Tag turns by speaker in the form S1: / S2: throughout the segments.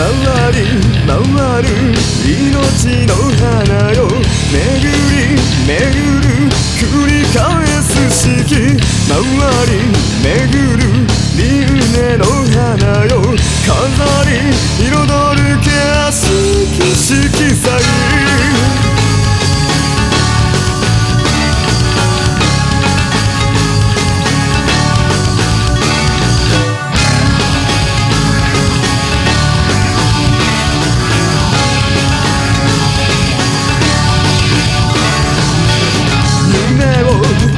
S1: 回り回る命の花よ巡り巡る繰り返す四季回り巡る輪廻の花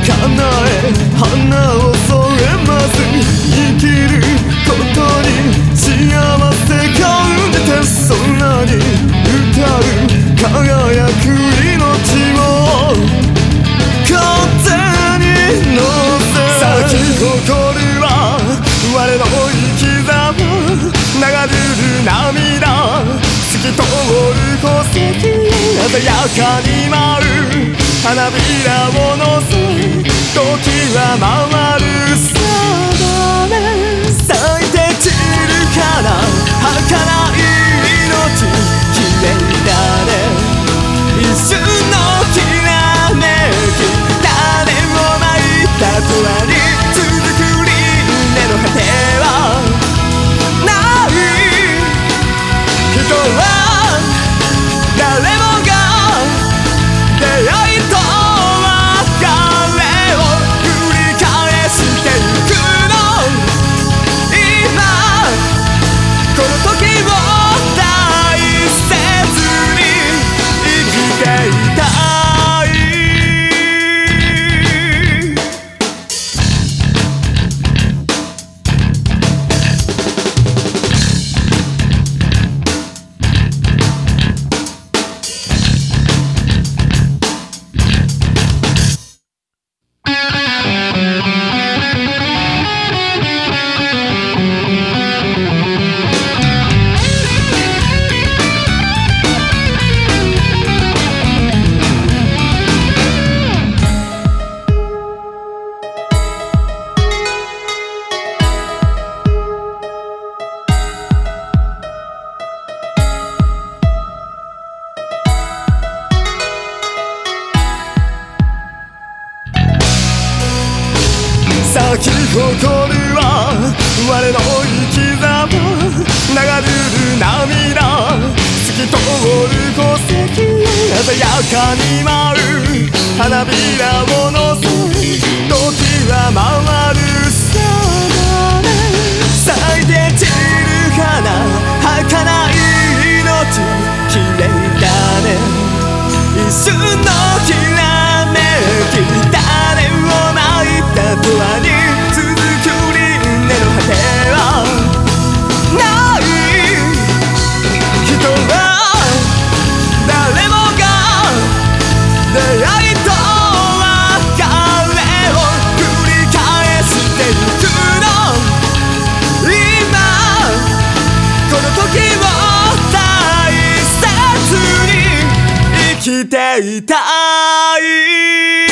S1: 叶え花を添えます生きることに幸せが生んでて空に歌う輝く命を風に乗せ咲き誇る。は我の生き様流れる涙透き通る星鮮やかに舞う花びらを乗せ時は回る咲き誇るは我の生き様流れる涙透き通る戸籍鮮やかに舞う花びらを乗せ時は回るいたい。